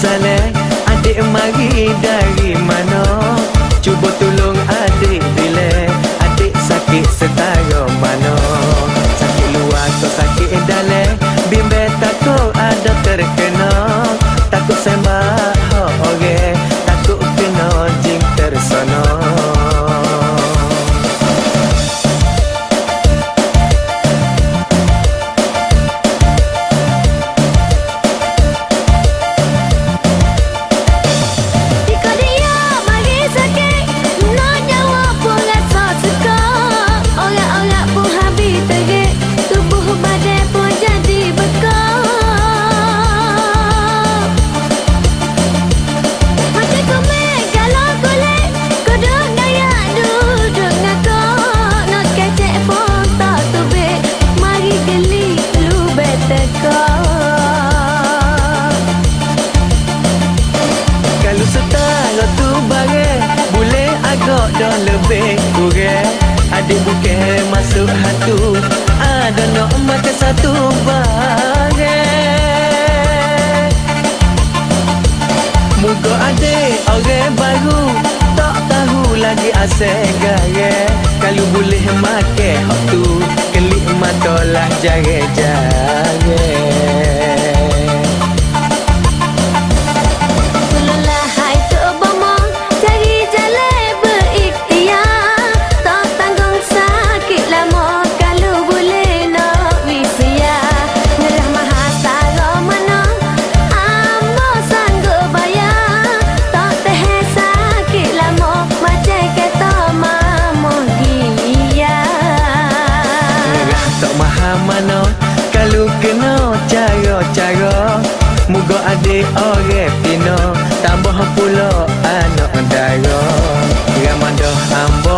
salam Adik mari dari mana? Cuba bareng Boleh agak dah lebih kurang Adik bukit masuk hatu. Ada nak makan satu bareng Muka adik orang baru. Tak tahu lagi asyik gaya. Kalau boleh makan hatu Kelik matalah jari-jari mana Kalau kena cara-cara Moga ada orang pina Tambah pula anak darah Ramadah ambo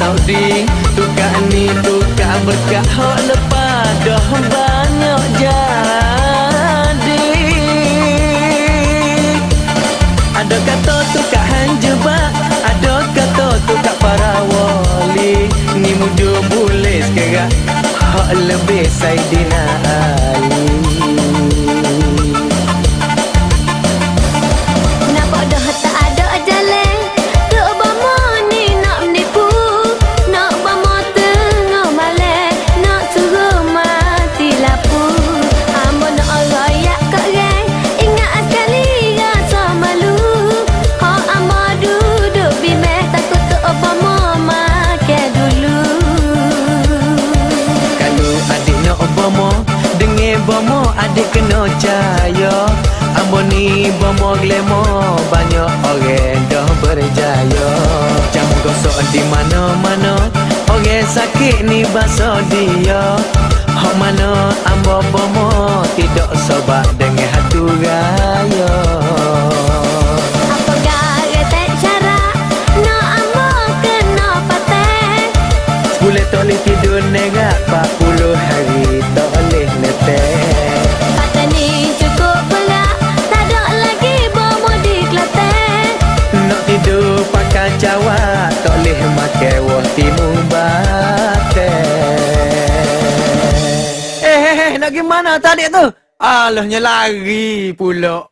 Saudi. Tukar ni tukar berkah Hak lepas dah banyak jadi. Ada kata tukar hanjebak Ada kata tukar para wali Ni muda boleh sekarang Hak lebih Saidina Ali. adik kena cahaya ambon ni bomo glemo Banyak orang dah berjaya. Jam gosok di mana-mana Orang sakit ni baso dia. Hak mana ambo bomo Tidak sobat dengan hatu raya. gimana tadi tu? Alahnya lari pula.